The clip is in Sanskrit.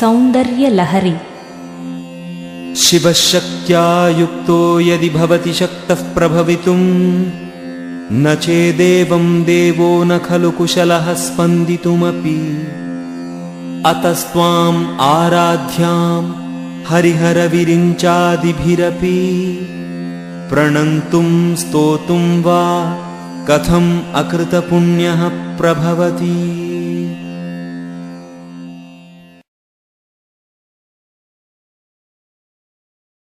सौन्दर्यलहरि। शिवशक्त्या युक्तो यदि भवति शक्तः प्रभवितुम् न चेदेवं देवो न खलु कुशलः स्पन्दितुमपि। अतस्त्वाम् आराध्याम् हरिहरविरिञ्चादिभिरपि। प्रणन्तुं स्तोतुं वा कथम् अकृतपुण्यः प्रभवति।